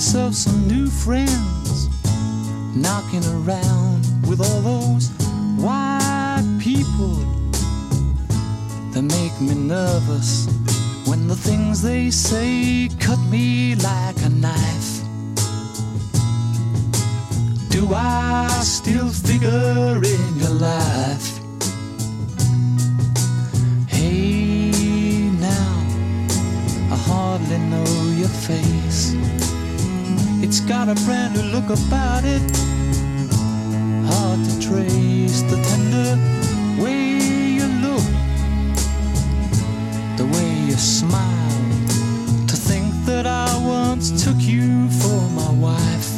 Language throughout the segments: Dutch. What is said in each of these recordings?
yourself some new friends, knocking around with all those white people that make me nervous when the things they say cut me like a knife. Do I still figure in your life? Hey now, I hardly know your face. Got a brand new look about it, hard to trace the tender way you look, the way you smile. To think that I once took you for my wife.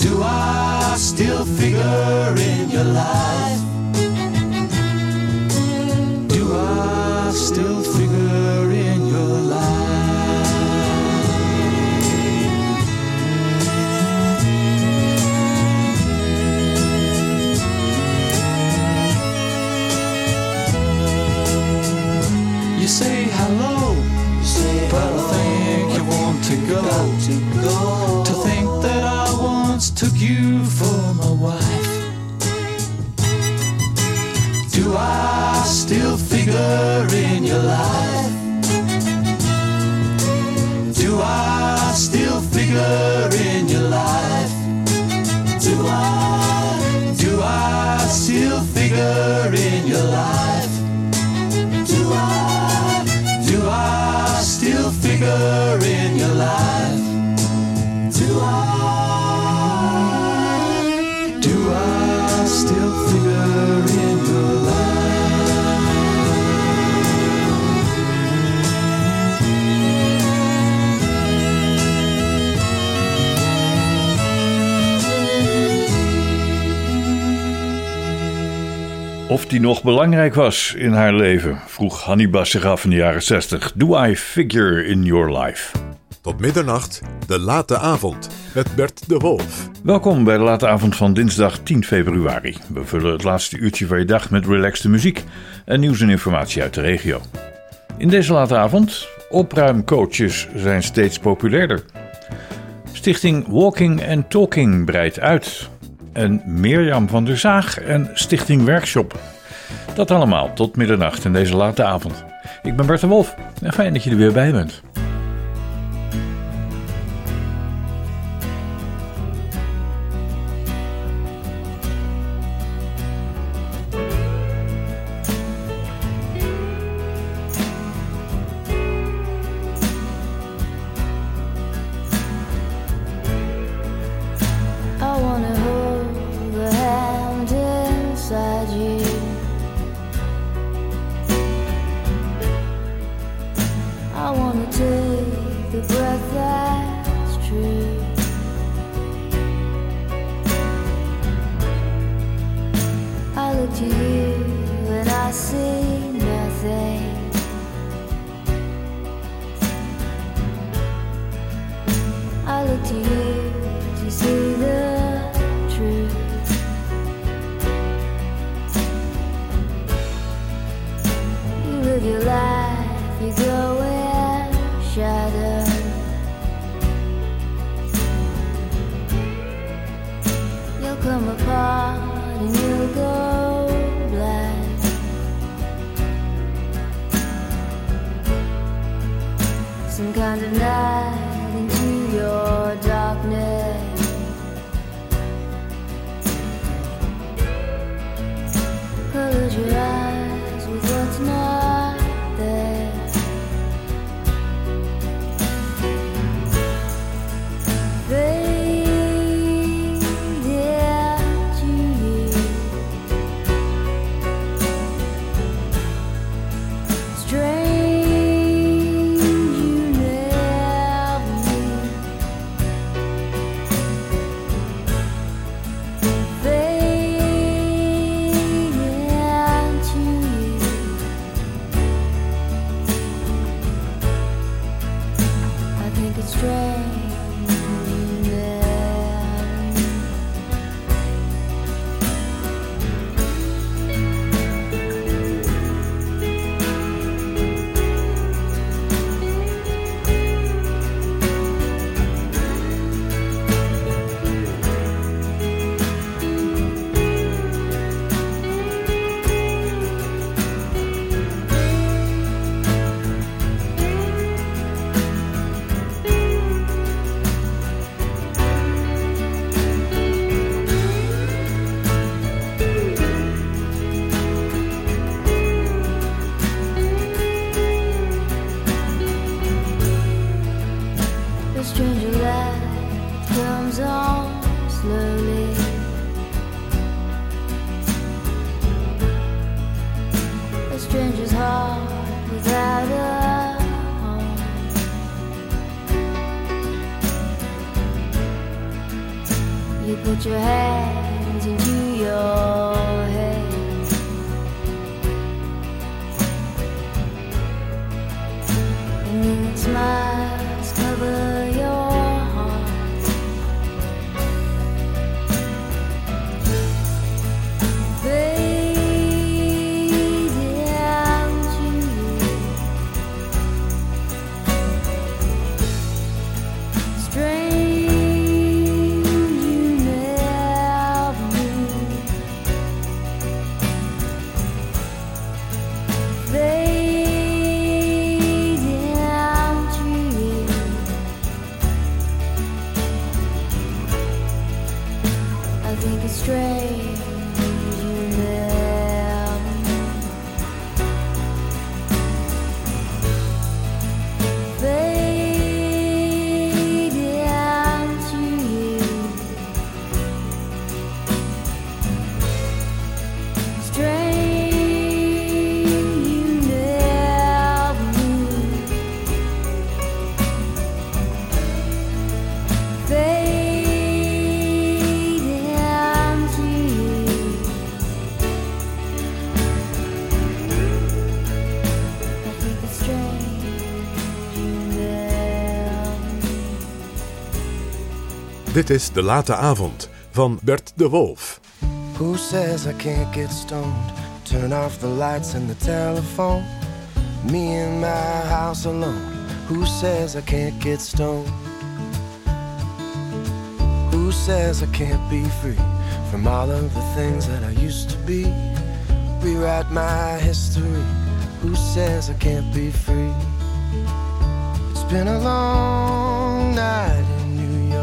Do I still figure in your life? Of die nog belangrijk was in haar leven, vroeg Hannibal zich af in de jaren 60. Do I figure in your life? Tot middernacht, de late avond, met Bert de Wolf. Welkom bij de late avond van dinsdag 10 februari. We vullen het laatste uurtje van je dag met relaxte muziek en nieuws en informatie uit de regio. In deze late avond, opruimcoaches zijn steeds populairder. Stichting Walking and Talking breidt uit. En Mirjam van der Zaag en Stichting Werkshop. Dat allemaal tot middernacht in deze late avond. Ik ben Bert de Wolf en fijn dat je er weer bij bent. Dit is De Late Avond van Bert de Wolf. Who says I can't get stoned? Turn off the lights and the telephone. Me in my house alone. Who says I can't get stoned? Who says I can't be free from all of the things that I used to be? Rewrite my history. Who says I can't be free? It's been a long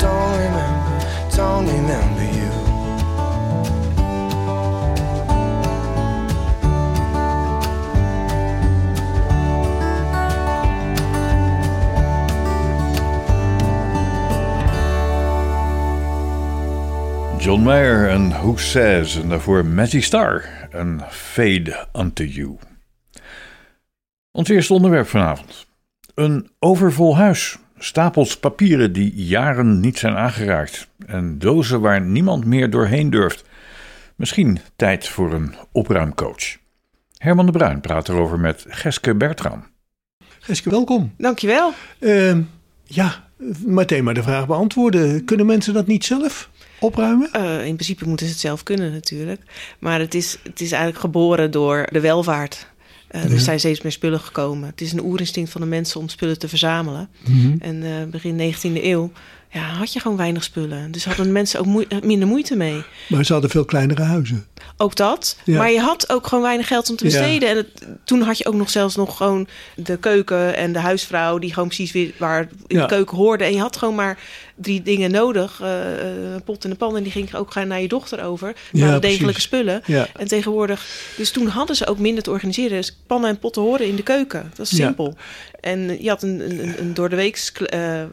Don't remember, don't remember you. John Mayer en Who Says en daarvoor Matty Star en Fade Unto You. Ons eerste onderwerp vanavond. Een overvol huis. Stapels papieren die jaren niet zijn aangeraakt. En dozen waar niemand meer doorheen durft. Misschien tijd voor een opruimcoach. Herman de Bruin praat erover met Geske Bertram. Geske, welkom. Dankjewel. Ehm ja, meteen maar de vraag beantwoorden. Kunnen mensen dat niet zelf? opruimen? Eh, in principe moeten ze het zelf kunnen natuurlijk. Maar het is, het is eigenlijk geboren door de welvaart. Eh, Er zijn steeds meer spullen gekomen. Het is een oerinstinct van de mensen om spullen te verzamelen. Mhm. En eh, begin 19e eeuw ja, had je gewoon weinig spullen. Dus hadden mensen ook moe- eh, minder moeite mee. Maar ze hadden veel kleinere huizen. Ook dat. Ja. Maar je had ook gewoon weinig geld om te Ja. besteden. En het- toen had je ook nog zelfs nog gewoon de keuken en de huisvrouw... die gewoon precies weer waar in Ja. de keuken hoorde. En je had gewoon maar drie dingen nodig. eh, eh, een pot en een pan. En die ging ook gaan naar je dochter over. Waren precies. degelijke spullen. Ja. En tegenwoordig... Dus toen hadden ze ook minder te organiseren. Dus pannen en potten horen in de keuken. Dat is simpel. En je had een, een, een- een door de weeks... eh, eh,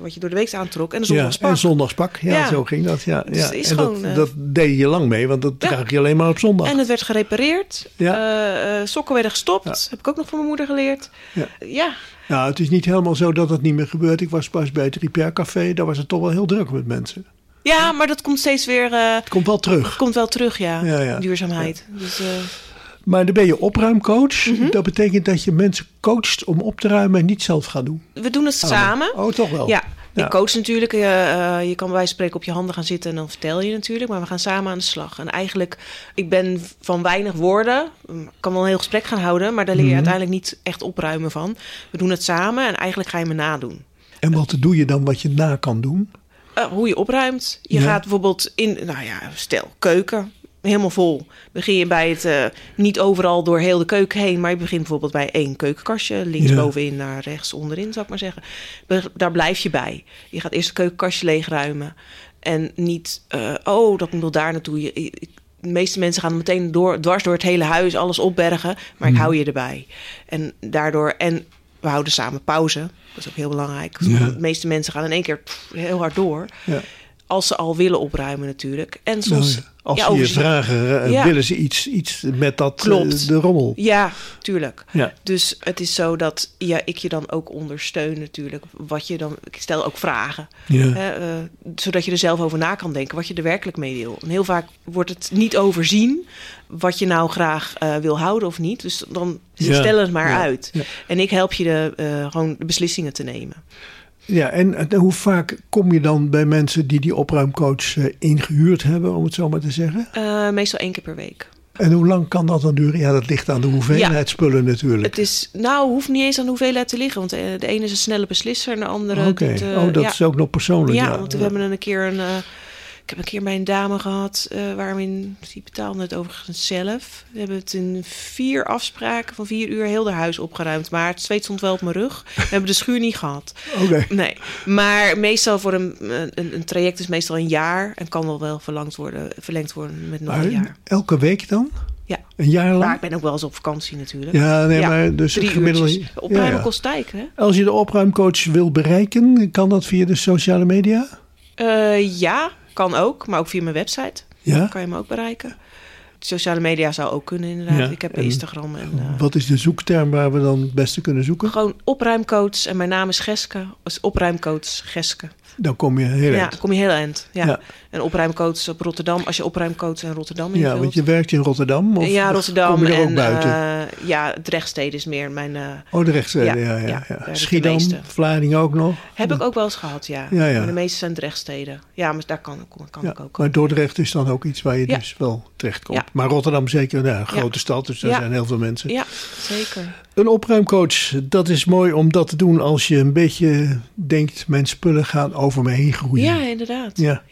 wat je door de weeks aantrok. En een Ja, zondagspak. en zondagspak. Ja, Ja. zo ging dat. Ja, Dus ja. het en gewoon, dat, eh, dat deed je lang mee, want dat Ja. draag je alleen maar op zondag. En het werd gerepareerd. Ja. Eh, sokken werden gestopt. Ja. Heb ik ook nog van mijn moeder geleerd. Ja. ja. Nou, het is niet helemaal zo dat het niet meer gebeurt. Ik was pas bij het Repair Café. Daar was het toch wel heel druk met mensen. Ja, maar dat komt steeds weer. Het komt wel terug. komt wel terug, ja. Ja, ja. Duurzaamheid. Dus, Maar dan ben je opruimcoach. Mhm. Dat betekent dat je mensen coacht om op te ruimen en niet zelf gaat doen. we doen het samen. Oh, toch wel? Ja, Ja. ik coach natuurlijk. eh, eh, je kan bij wijze van spreken op je handen gaan zitten en dan vertel je natuurlijk. Maar we gaan samen aan de slag. En eigenlijk, ik ben van weinig woorden. Ik kan wel een heel gesprek gaan houden, maar daar leer je Mhm. uiteindelijk niet echt opruimen van. We doen het samen en eigenlijk ga je me nadoen. En wat doe je dan wat je na kan doen? Eh, hoe je opruimt. Je Ja. gaat bijvoorbeeld in, nou ja, stel, keuken. Helemaal vol. Begin je bij het, eh, niet overal door heel de keuken heen, maar je begint bijvoorbeeld bij één keukenkastje, links Ja. bovenin naar rechts onderin, zou ik maar zeggen. Be- Daar blijf je bij. Je gaat eerst het keukenkastje leegruimen. En niet, eh, oh, dat moet daar naartoe. Je, de meeste mensen gaan meteen door, dwars door het hele huis, alles opbergen. Maar ik hou je erbij. En daardoor, en we houden samen pauze. Dat is ook heel belangrijk. Ja. De meeste mensen gaan in één keer pff, heel hard door. Ja. Als ze al willen opruimen natuurlijk. En soms... Nou ja, Als ja, ze je vragen, eh, Ja. willen ze iets, iets met dat eh, Klopt. de rommel. Ja, tuurlijk. Ja. Dus het is zo dat ja, ik je dan ook ondersteun natuurlijk. Wat je dan, ik stel ook vragen. Hè, eh, zodat je er zelf over na kan denken wat je er werkelijk mee wil. En heel vaak wordt het niet overzien wat je nou graag wil houden of niet. Dus dan stel het maar uit. En ik help je de, gewoon de beslissingen te nemen. Ja, en, en hoe vaak kom je dan bij mensen die die opruimcoach eh, ingehuurd hebben, om het zo maar te zeggen? Eh, meestal één keer per week. En hoe lang kan dat dan duren? Ja, dat ligt aan de hoeveelheid spullen natuurlijk. Het is, nou, hoeft niet eens aan de hoeveelheid te liggen. Want eh, de ene is een snelle beslisser en de andere... Oké, oh, dat ja. is ook nog persoonlijk. Ja, Ja, want we hebben een keer een. Eh, ik heb een keer bij een dame gehad eh waar we in. Die betaalde het overigens zelf. We hebben het in vier afspraken van vier uur heel de huis opgeruimd. Maar het zweet stond wel op mijn rug. We hebben de schuur niet gehad. Oké. Nee. Maar meestal voor een, een, een traject is meestal een jaar. En kan wel wel verlangd worden, verlengd worden met nog een jaar. Elke week dan? Ja. Een jaar lang? Maar ik ben ook wel eens op vakantie natuurlijk. Ja, nee, maar dus uurtjes. Opruimen Ja, ja. kost tijd, hè? Als je de opruimcoach wil bereiken, kan dat via de sociale media? Eh, ja, kan ook. Maar ook via mijn website. Ja. kan je me ook bereiken. Sociale media zou ook kunnen, inderdaad. Ja, Ik heb en Instagram en eh, Wat is de zoekterm waar we dan het beste kunnen zoeken? gewoon opruimcoach. En mijn naam is Geske. Is opruimcoach Geske. Dan kom je heel Ja, eind. dan kom je heel eind. Ja. Ja. En opruimcoach op Rotterdam. Als je opruimcoach in Rotterdam Ja, invult. want je werkt in Rotterdam? Of ja, Rotterdam. kom je er ook en buiten? eh, ja, Drechtstede is meer mijn... eh, oh, de rechtszijde, ja, ja. ja, ja, ja, Schiedam. Vlaardingen ook nog? heb ik ook wel eens gehad, ja. Ja, ja. Maar de meeste zijn Drechtsteden. Ja, maar daar kan, kan, kan Ja, ik ook. maar Dordrecht is dan ook iets waar je Ja. dus wel terecht komt. Ja. Maar Rotterdam zeker, nou, een grote stad, dus daar Ja. zijn heel veel mensen. Ja, zeker. Een opruimcoach, dat is mooi om dat te doen als je een beetje denkt, mijn spullen gaan over me heen groeien. Ja, inderdaad. Ja.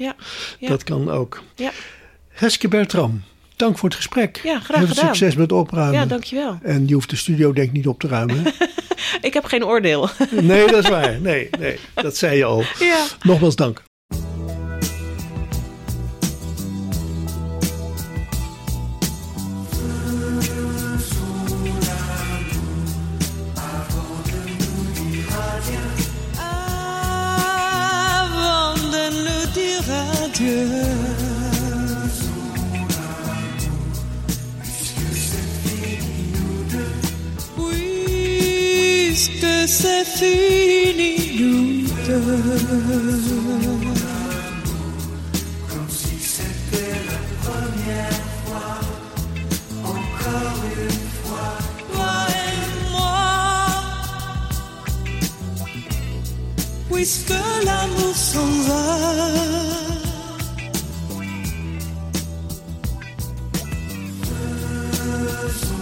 Ja. Dat kan ook. Ja. Heske Bertram, dank voor het gesprek. Ja, graag Heel veel gedaan. succes met opruimen. ja, dankjewel. En je hoeft de studio denk ik niet op te ruimen. Ik heb geen oordeel. nee, dat is waar. Nee, nee, dat zei je al. ja. Nogmaals dank. Puisque c'est fini nous deux. Comme si c'était la première fois, encore une fois, toi et moi. Puisque l'amour s'en va. good.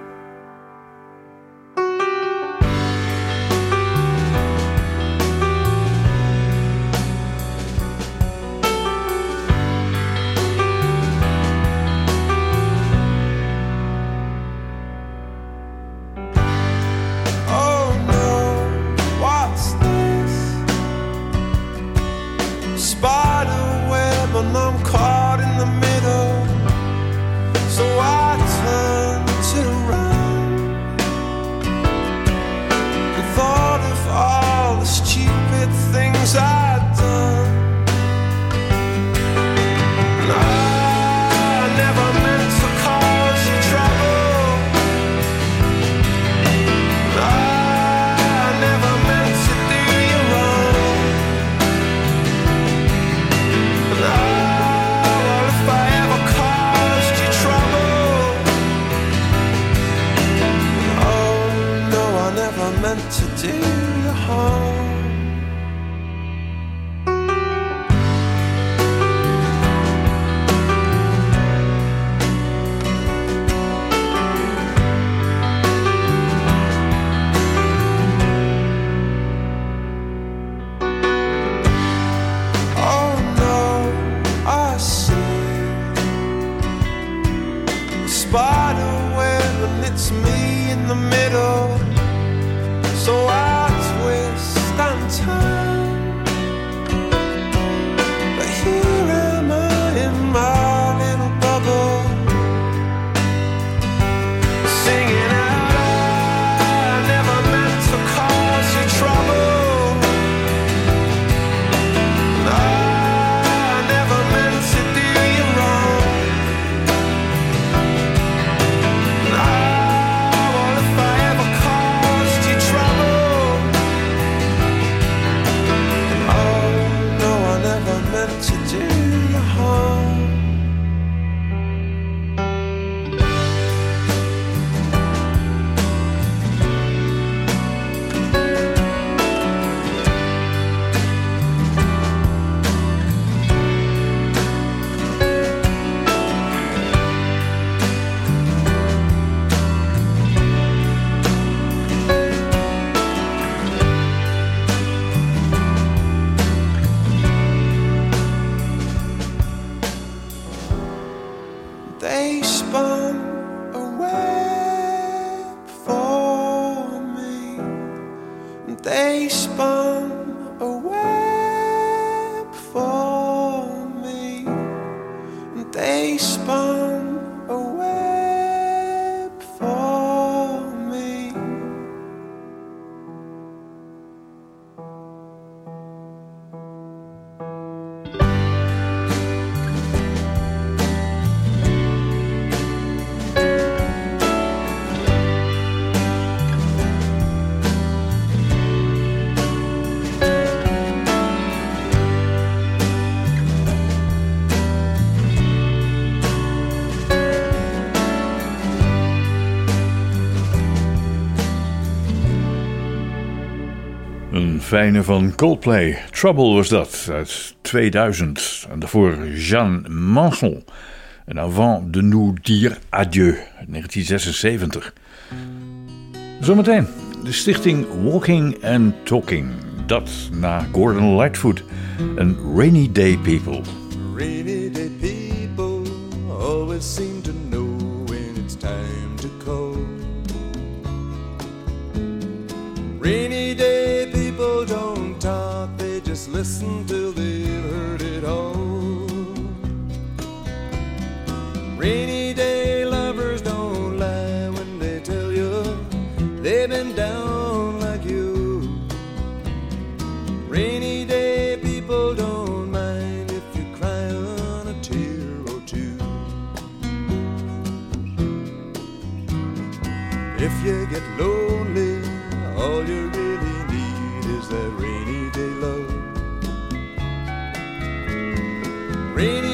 Fijne van Coldplay. Trouble was dat, uit 2000. En daarvoor Jeanne Manson. En Avant de nous dire adieu, 1976. Zometeen de stichting Walking and Talking. Dat na Gordon Lightfoot en Rainy Day People. Rainy day people always seem to know when it's time to call. Rainy day just listen till they've heard it all. Rainy day lovers don't lie when they tell you they've been down like you. Rainy day people don't mind if you cry on a tear or two. If you get lonely, Rainy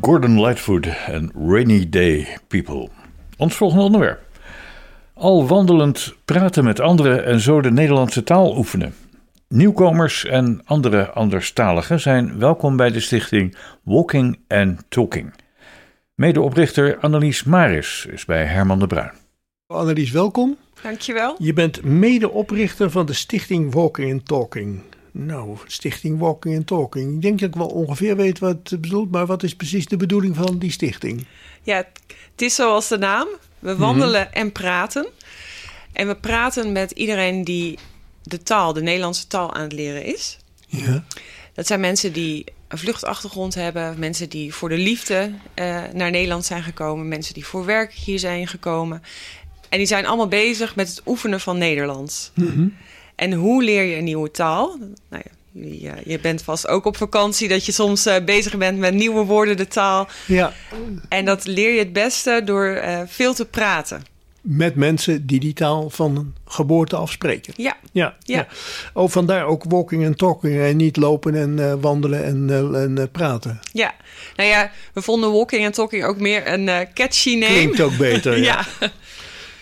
Gordon Lightfoot en Rainy Day People. Ons volgende onderwerp. Al wandelend praten met anderen en zo de Nederlandse taal oefenen. Nieuwkomers en andere anderstaligen zijn welkom bij de stichting Walking and Talking. Medeoprichter Annelies Maris is bij Herman de Bruin. Annelies, welkom. Dankjewel. Je bent medeoprichter van de stichting Walking and Talking. Nou, stichting Walking and Talking. Ik denk dat ik wel ongeveer weet wat het bedoelt, maar wat is precies de bedoeling van die stichting? Ja, het is zoals de naam. We wandelen en praten. En we praten met iedereen die de taal, de Nederlandse taal aan het leren is. Ja. Dat zijn mensen die een vluchtachtergrond hebben, mensen die voor de liefde eh, naar Nederland zijn gekomen, mensen die voor werk hier zijn gekomen. En die zijn allemaal bezig met het oefenen van Nederlands. En hoe leer je een nieuwe taal? Nou ja, jullie, eh, je bent vast ook op vakantie dat je soms eh, bezig bent met nieuwe woorden, de taal. ja, En dat leer je het beste door eh, veel te praten. met mensen die die taal van geboorte afspreken. Ja, Ja, ja. Ja. Oh, vandaar ook walking and talking en niet lopen en wandelen en, en praten. ja. Nou ja, we vonden walking en talking ook meer een catchy name. Klinkt ook beter. ja. ja.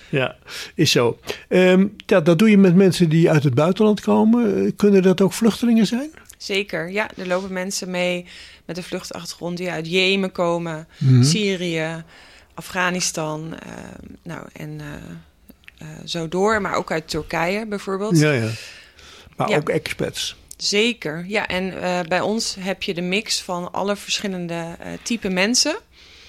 Ja, is zo. Ehm, ja, dat doe je met mensen die uit het buitenland komen. Eh, Kunnen dat ook vluchtelingen zijn? Zeker, ja. Er lopen mensen mee met een vluchtachtergrond die uit Jemen komen, Syrië, Afghanistan, eh, nou en eh, eh, zo door. Maar ook uit Turkije bijvoorbeeld. Ja, ja. Maar Ja. ook expats. Zeker, ja. En bij ons heb je de mix van alle verschillende type mensen...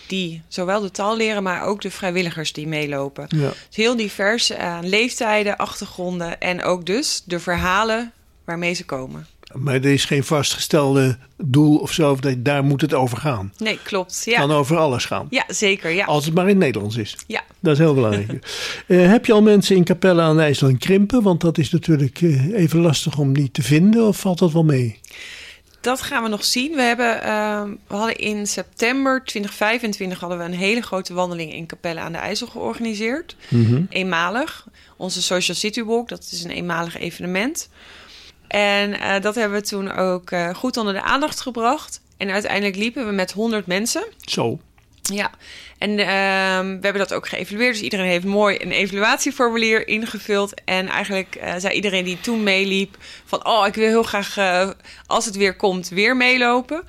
die zowel de taal leren, maar ook de vrijwilligers die meelopen. Ja. Het is heel divers aan leeftijden, achtergronden... en ook dus de verhalen waarmee ze komen. Maar er is geen vastgestelde doel of zo, of dat daar moet het over gaan. Nee, klopt. Het Ja, kan over alles gaan. ja zeker. Ja. Als het maar in het Nederlands is. ja. Dat is heel belangrijk. Eh, heb je al mensen in Capelle aan IJssel krimpen? Want dat is natuurlijk eh, even lastig om die te vinden. Of valt dat wel mee? Dat gaan we nog zien. We, hebben, ehm, we hadden in september 2025 hadden we een hele grote wandeling in Capelle aan de IJssel georganiseerd. Eenmalig. Onze Social City Walk, dat is een eenmalig evenement. En eh, dat hebben we toen ook eh, goed onder de aandacht gebracht. En uiteindelijk liepen we met 100 mensen. Zo. Ja, en ehm, we hebben dat ook geëvalueerd. Dus iedereen heeft mooi een evaluatieformulier ingevuld. En eigenlijk eh, zei iedereen die toen meeliep van... oh, ik wil heel graag, eh, als het weer komt, weer meelopen.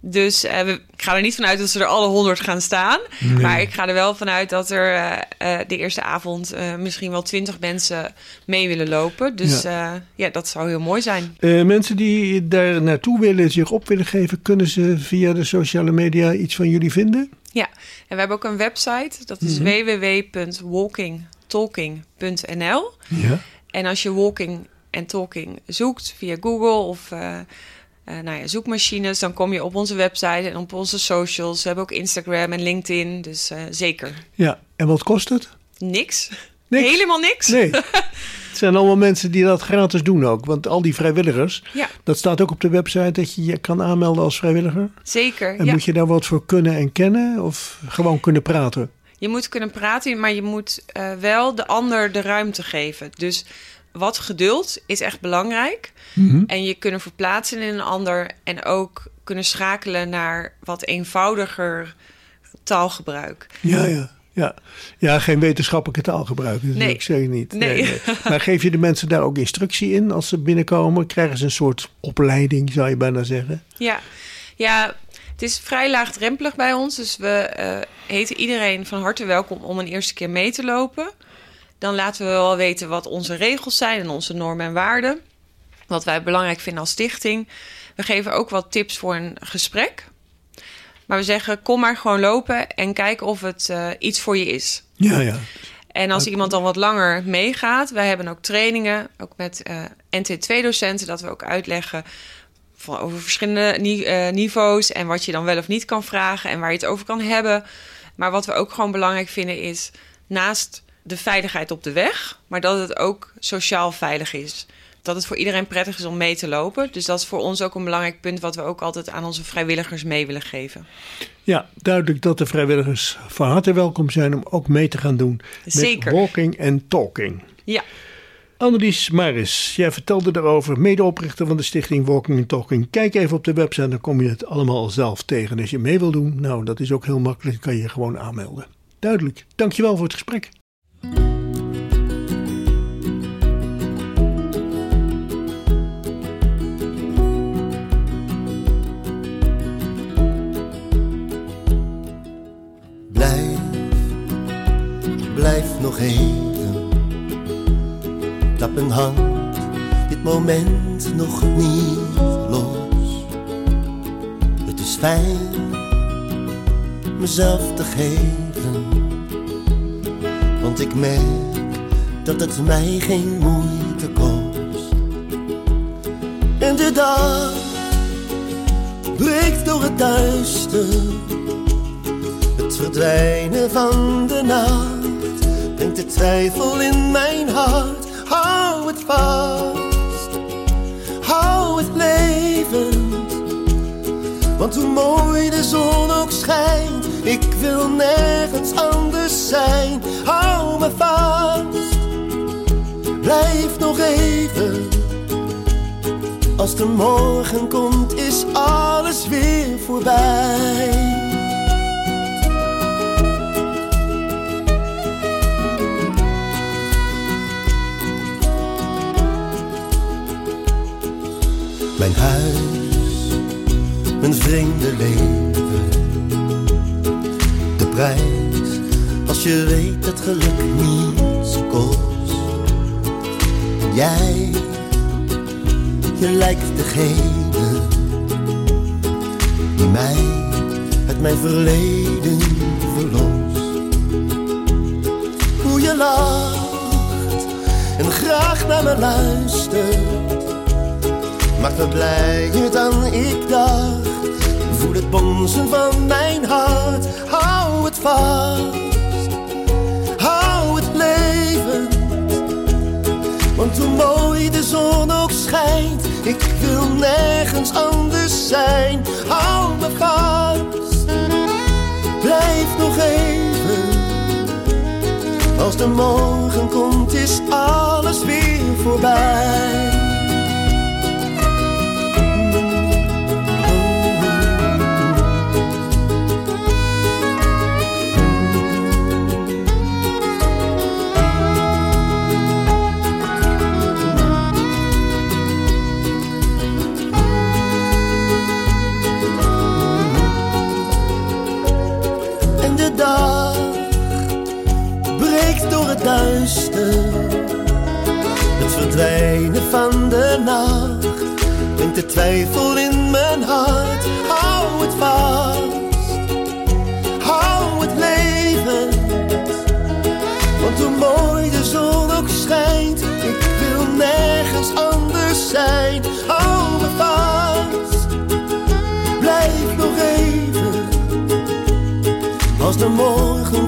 Dus eh, we, ik ga er niet vanuit dat ze er alle honderd gaan staan. Maar ik ga er wel vanuit dat er de eerste avond... misschien wel twintig mensen mee willen lopen. Dus ja. ja, dat zou heel mooi zijn. Mensen die daar naartoe willen, zich op willen geven, kunnen ze via de sociale media iets van jullie vinden? Ja, en we hebben ook een website. Dat is www.walkingtalking.nl. Ja. En als je walking en talking zoekt via Google of eh, eh, nou ja, zoekmachines, dan kom je op onze website en op onze socials. We hebben ook Instagram en LinkedIn, dus eh, zeker. Ja. En wat kost het? Niks. Niks. Helemaal niks. Nee. Het zijn allemaal mensen die dat gratis doen ook. Want al die vrijwilligers, Ja, dat staat ook op de website dat je je kan aanmelden als vrijwilliger. zeker. En ja. moet je daar wat voor kunnen en kennen? Of gewoon kunnen praten? Je moet kunnen praten, maar je moet eh, wel de ander de ruimte geven. Dus wat geduld is echt belangrijk. En je kunnen verplaatsen in een ander en ook kunnen schakelen naar wat eenvoudiger taalgebruik. Ja, ja. Ja, ja geen wetenschappelijke taal gebruiken. Dat Nee. ik zeker niet. Nee. Maar geef je de mensen daar ook instructie in als ze binnenkomen? Krijgen ze een soort opleiding, zou je bijna zeggen? Ja, ja het is vrij laagdrempelig bij ons. Dus we eh, heten iedereen van harte welkom om een eerste keer mee te lopen. Dan laten we wel weten wat onze regels zijn en onze normen en waarden. Wat wij belangrijk vinden als stichting. We geven ook wat tips voor een gesprek. Maar we zeggen, kom maar gewoon lopen en kijk of het eh, iets voor je is. Ja, ja. En als iemand dan wat langer meegaat, wij hebben ook trainingen, ook met eh, NT2-docenten, dat we ook uitleggen van over verschillende ni- eh, niveaus en wat je dan wel of niet kan vragen en waar je het over kan hebben. Maar wat we ook gewoon belangrijk vinden is, naast de veiligheid op de weg, maar dat het ook sociaal veilig is. Dat het voor iedereen prettig is om mee te lopen. Dus dat is voor ons ook een belangrijk punt wat we ook altijd aan onze vrijwilligers mee willen geven. Ja, duidelijk dat de vrijwilligers van harte welkom zijn om ook mee te gaan doen. Zeker. Met walking en talking. Ja, Annelies Maris, jij vertelde daarover, medeoprichter van de stichting Walking and Talking. Kijk even op de website, dan kom je het allemaal zelf tegen. Als je mee wil doen, nou dat is ook heel makkelijk, kan je je gewoon aanmelden. Duidelijk. Dankjewel voor het gesprek. Nog even. Klap een hand, dit moment nog niet los. Het is fijn mezelf te geven, want ik merk dat het mij geen moeite kost. En de dag breekt door het duister. Het verdwijnen van de nacht brengt de twijfel in mijn hart. Hou het vast, hou het levend. Want hoe mooi de zon ook schijnt, ik wil nergens anders zijn. Hou me vast, blijf nog even. Als de morgen komt, is alles weer voorbij. Mijn huis, mijn vreemde leven. De prijs, als je weet dat geluk niets kost. Jij, je lijkt degene die mij uit mijn verleden verlost. Hoe je lacht en graag naar me luistert maakt me blijer dan ik dacht. Voel het bonzen van mijn hart, hou het vast. Hou het leven, want hoe mooi de zon ook schijnt, ik wil nergens anders zijn. Hou me vast, blijf nog even. Als de morgen komt, is alles weer voorbij. Het verdwijnen van de nacht brengt de twijfel in mijn hart. Hou het vast, hou het leven. Want hoe mooi de zon ook schijnt, ik wil nergens anders zijn. Hou me vast, blijf nog even. Als de morgen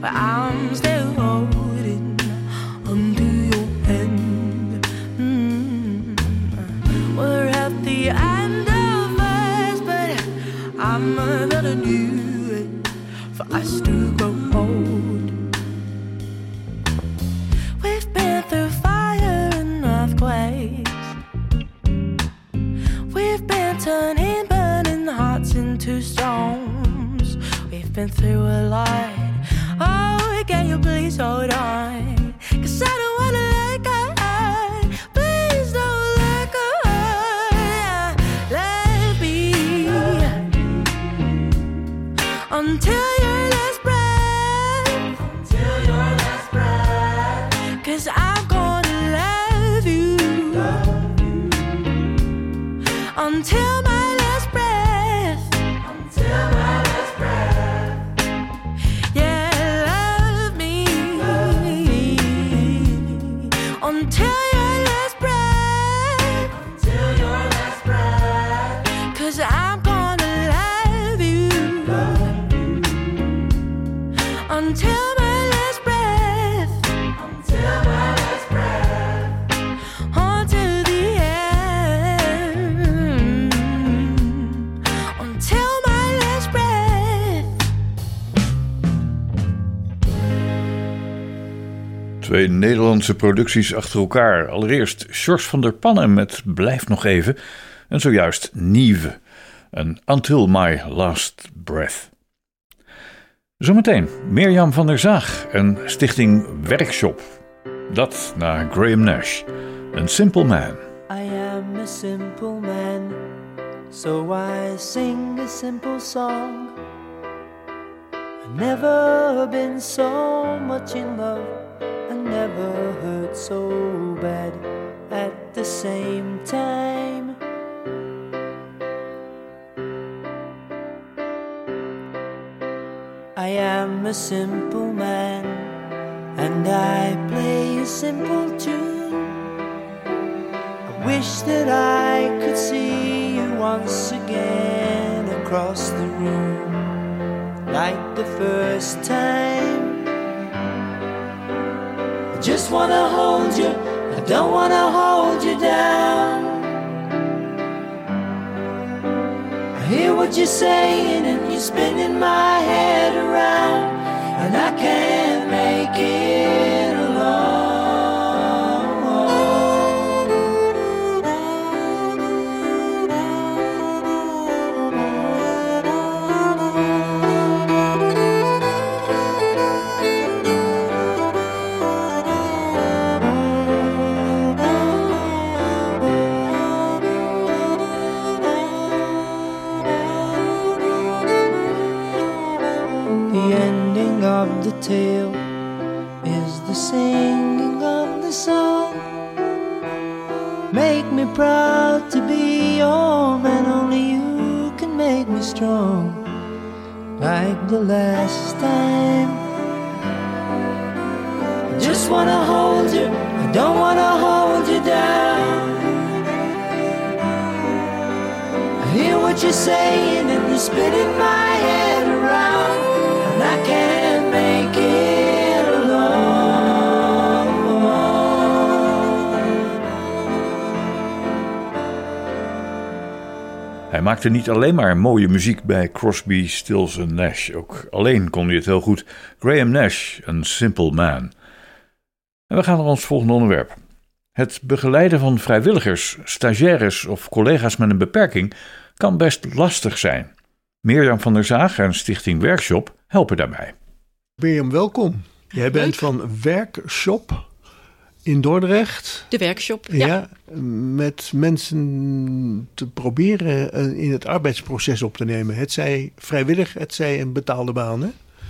But I'm still holding onto your hand. Mm. We're at the end of us, but I'm do it for us to grow old. We've been through fire and earthquakes. We've been turning burning hearts into stones. We've been through a lot. Oh, can you please Nederlandse producties achter elkaar. Allereerst Sjors van der Pannen met Blijf nog even. En zojuist Nieve. En Until My Last Breath. Zometeen Mirjam van der Zaag en Stichting Werkshop. Dat na Graham Nash. Een Simple Man. I am a simple man, so I sing a simple song. I've never been so much in love never hurt so bad at the same time. I am a simple man and I play a simple tune. I wish that I could see you once again across the room like the first time. I just wanna hold you, I don't wanna hold you down. I hear what you're saying and you're spinning my head around, and I can't make it the last time. I just wanna hold you, I don't wanna hold you down. I hear what you're saying and you're spinning my head around, and I can't Hij maakte niet alleen maar mooie muziek bij Crosby, Stills en Nash. Ook alleen kon hij het heel goed. Graham Nash, een simple man. En we gaan naar ons volgende onderwerp. Het begeleiden van vrijwilligers, stagiaires of collega's met een beperking kan best lastig zijn. Mirjam van der Zaag en Stichting Werkshop helpen daarbij. Mirjam, welkom. Jij bent van Werkshop in Dordrecht. De workshop, ja. Ja, met mensen te proberen eh, in het arbeidsproces op te nemen. Het zij vrijwillig, het zij een betaalde baan. Hè?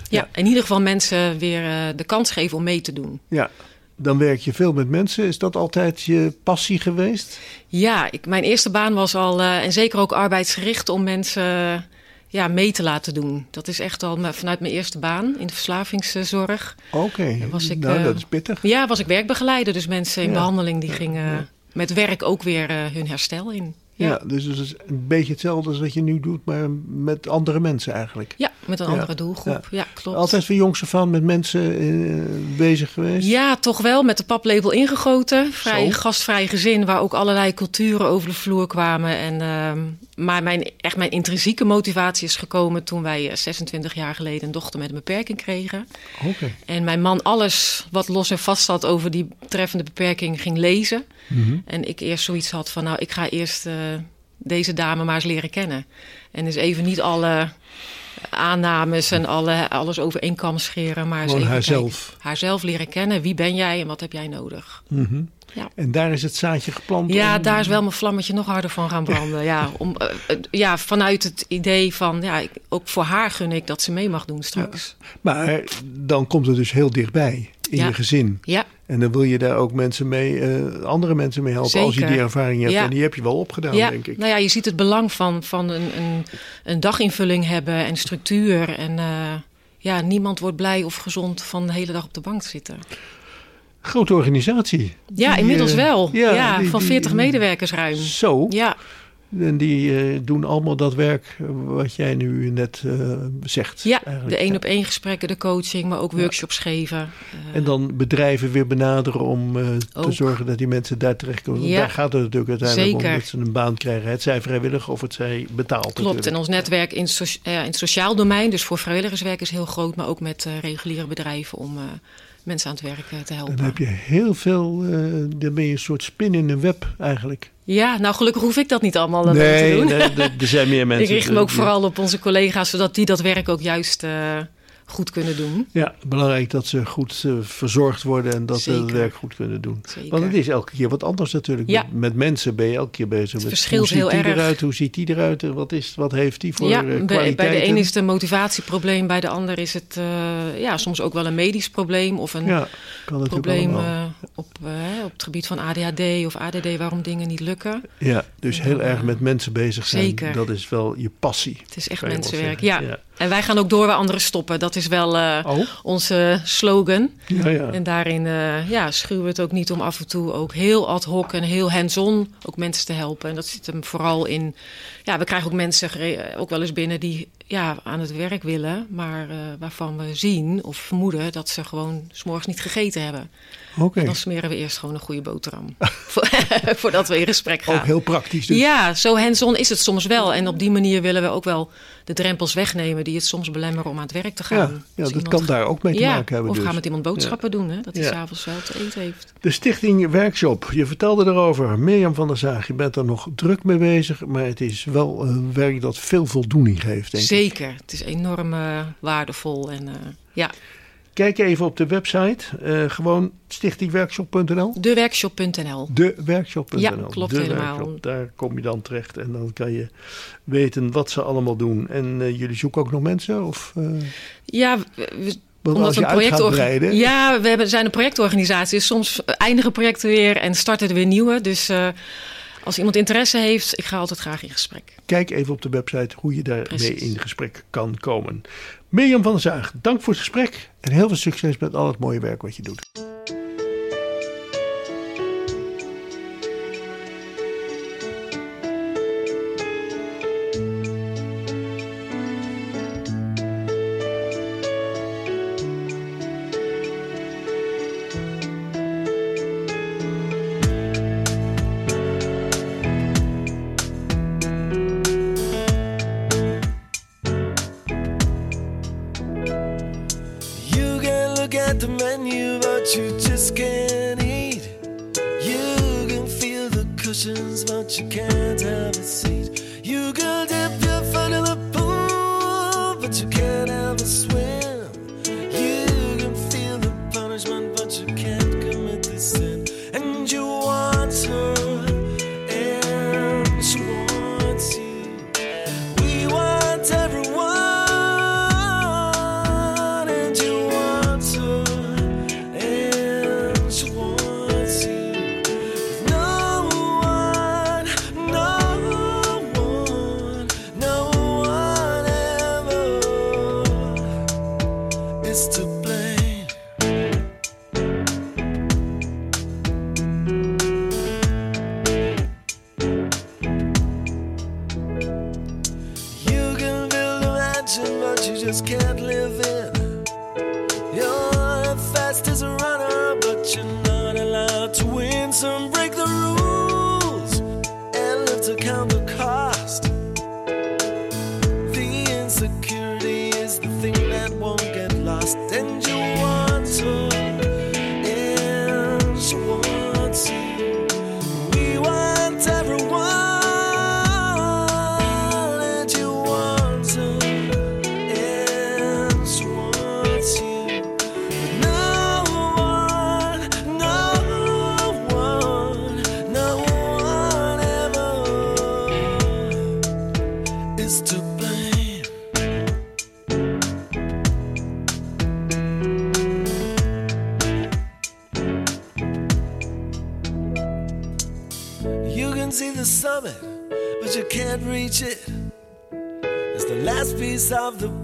Ja, in ieder geval mensen weer eh, de kans geven om mee te doen. Ja, dan werk je veel met mensen. Is dat altijd je passie geweest? Ja, ik, mijn eerste baan was al, eh, en zeker ook arbeidsgericht, om mensen ja, mee te laten doen. Dat is echt al vanuit mijn eerste baan in de verslavingszorg. Oké, was ik, nou eh, dat is pittig. Ja, was ik werkbegeleider. Dus mensen in Ja. behandeling die gingen met werk ook weer eh, hun herstel in. Ja, dus het is een beetje hetzelfde als wat je nu doet, maar met andere mensen eigenlijk. Ja, met een Ja. andere doelgroep. Ja, klopt. Altijd van jongs af aan met mensen eh, bezig geweest? Ja, toch wel met de paplepel ingegoten. Vrij Zo. gastvrij gezin waar ook allerlei culturen over de vloer kwamen. En, ehm, maar mijn, echt mijn intrinsieke motivatie is gekomen toen wij eh, 26 jaar geleden een dochter met een beperking kregen. Oké. En mijn man alles wat los en vast zat over die treffende beperking ging lezen. Mhm. En ik eerst zoiets had van, nou, ik ga eerst eh, deze dame maar eens leren kennen. En dus even niet alle aannames en alle, alles over één kam scheren, maar Gewoon even haarzelf. haarzelf leren kennen. Wie ben jij en wat heb jij nodig? Mhm. Ja. En daar is het zaadje geplant? Ja, om- daar is wel mijn vlammetje nog harder van gaan branden. ja, om, eh, eh, ja, vanuit het idee van, ja, ik, ook voor haar gun ik dat ze mee mag doen straks. Maar dan komt het dus heel dichtbij in Ja. je gezin. Ja. En dan wil je daar ook mensen mee, eh, andere mensen mee helpen als je die ervaring hebt. Ja. En die heb je wel opgedaan, ja, denk ik. Nou ja, je ziet het belang van, van een, een, een daginvulling hebben en structuur. En eh, ja, niemand wordt blij of gezond van de hele dag op de bank te zitten. Grote organisatie. Ja, Die, inmiddels eh, wel. Ja, die- van die- 40 medewerkers ruim. Zo. Ja, En die eh, doen allemaal dat werk eh, wat jij nu net eh, zegt. ja eigenlijk. de één op één gesprekken, de coaching, maar ook workshops geven. En dan bedrijven weer benaderen om te zorgen dat die mensen daar terechtkomen. Want Ja. Daar gaat het natuurlijk uiteindelijk Zeker. om dat ze een baan krijgen. Het zij vrijwillig of het zij betaald. Klopt, natuurlijk. en ons netwerk in, eh, in het sociaal domein, dus voor vrijwilligerswerk, is heel groot, maar ook met reguliere bedrijven om mensen aan het werk eh, te helpen. Dan heb je heel veel, eh, dan ben je een soort spin in een web eigenlijk. Ja, nou gelukkig hoef ik dat niet allemaal alleen nee, te doen. nee, er- zijn meer mensen. ik richt me ook vooral op onze collega's, zodat die dat werk ook juist eh, goed kunnen doen. Ja, belangrijk dat ze goed eh, verzorgd worden en dat ze het werk goed kunnen doen. Zeker. Want het is elke keer wat anders natuurlijk. Ja. Met, met mensen ben je elke keer bezig. met verschilt hoe ziet heel die erg. eruit, hoe ziet die eruit, wat, is, wat heeft die voor ja, eh, bij, de een is het een motivatieprobleem, bij de ander is het eh, ja, soms ook wel een medisch probleem of een Ja, probleem op, op het gebied van ADHD of ADD waarom dingen niet lukken. Ja, dus heel erg met mensen bezig zijn. Zeker. Dat is wel je passie. Het is echt mensenwerk. Ja. En wij gaan ook door waar anderen stoppen. Dat is wel eh, Oh. onze slogan. Ja, ja. En daarin eh, ja, schuwen we het ook niet om af en toe ook heel ad hoc en heel hands-on ook mensen te helpen. En dat zit hem vooral in. Ja, we krijgen ook mensen ook wel eens binnen die ja, aan het werk willen, maar eh, waarvan we zien of vermoeden dat ze gewoon s'morgens niet gegeten hebben. Oké. Dan smeren we eerst gewoon een goede boterham. Vo- Voordat we in gesprek gaan. Ook heel praktisch dus. Ja, zo hands-on is het soms wel. En op die manier willen we ook wel de drempels wegnemen die het soms belemmeren om aan het werk te gaan. Ja, dat iemand- kan daar ook mee te Ja, maken hebben. Of dus. gaan met iemand boodschappen doen, hè? dat hij s'avonds wel te eten heeft. De Stichting Werkshop, je vertelde erover. Mirjam van der Zaag, je bent er nog druk mee bezig. Maar het is wel een werk dat veel voldoening geeft, denk ik. Zeker, het is enorm eh, waardevol. En, eh, ja, Kijk even op de website. eh, gewoon stichtingwerkshop.nl. dewerkshop.nl. Dewerkshop.nl. Ja, klopt De helemaal. Daar kom je dan terecht en dan kan je weten wat ze allemaal doen. En jullie zoeken ook nog mensen? Of, Ja, we- Want omdat we een projectorga- breiden- Ja, we hebben, zijn een projectorganisatie. Dus soms eindigen projecten weer en starten er weer nieuwe. Dus eh, als iemand interesse heeft, ik ga altijd graag in gesprek. Kijk even op de website hoe je daarmee in gesprek kan komen. Mirjam van der Zaag, dank voor het gesprek. En heel veel succes met al het mooie werk wat je doet. Can't have a seat. You can dip your foot in the pool, but you can't have a swim.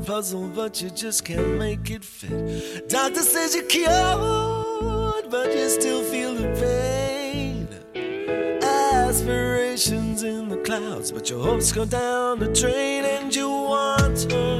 Puzzle, but you just can't make it fit. Doctor says you're cured, but you still feel the pain. Aspirations in the clouds, but your hopes go down the drain, and you want her,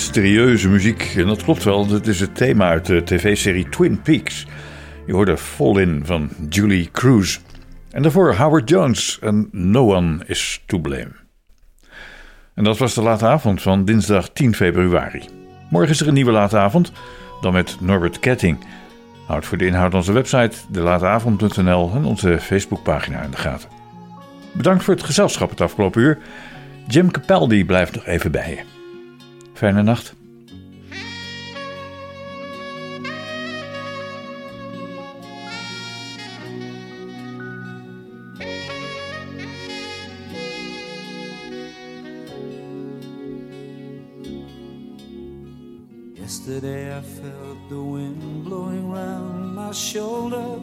Mysterieuze muziek. En dat klopt wel, dit is het thema uit de tv-serie Twin Peaks. Je hoorde Fall In van Julie Cruz. En daarvoor Howard Jones en No One Is To Blame. En dat was de late avond van dinsdag 10 februari. Morgen is er een nieuwe late avond, dan met Norbert Ketting. Houd voor de inhoud onze website delateavond.nl en onze Facebookpagina in de gaten. Bedankt voor het gezelschap het afgelopen uur. Jim Capaldi blijft nog even bij je. Fijne nacht. Yesterday I felt the wind blowing round my shoulder.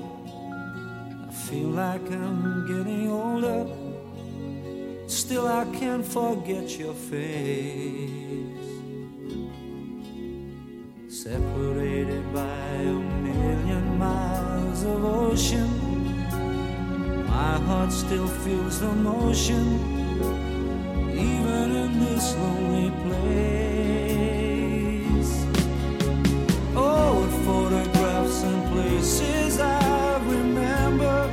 I feel like I'm getting older. Still, I can't forget your face. Separated by a million miles of ocean, my heart still feels the motion, even in this lonely place. Oh, photographs and places I remember,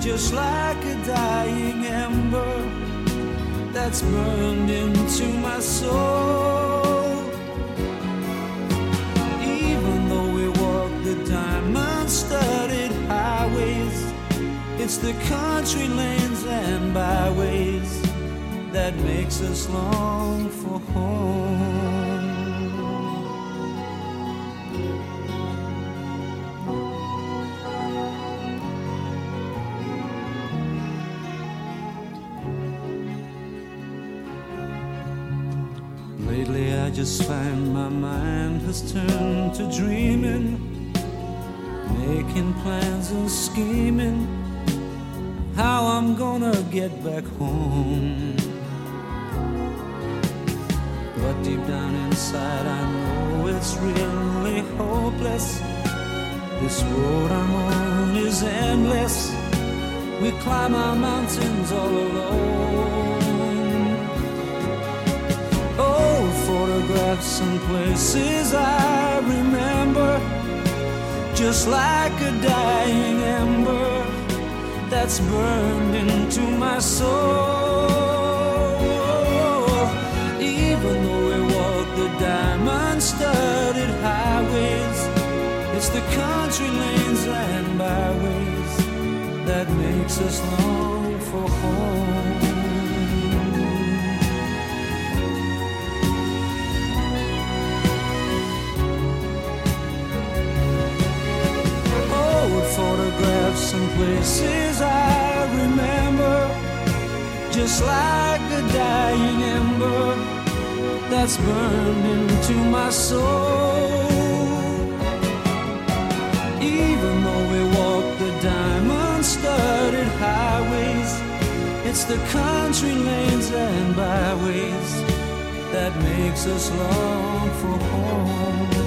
just like a dying ember that's burned into my soul. The country lanes and byways that makes us long for home. Lately, I just find my mind has turned to dreaming, making plans and scheming I'm gonna get back home. But deep down inside, I know it's really hopeless. This road I'm on is endless. We climb our mountains all alone. Old photographs and places I remember, just like a dying ember that's burned into my soul. Even though we walk the diamond studded highways, it's the country lanes and byways that makes us long for home. Photographs and places I remember, just like a dying ember that's burned into my soul. Even though we walk the diamond studded highways, it's the country lanes and byways that makes us long for home.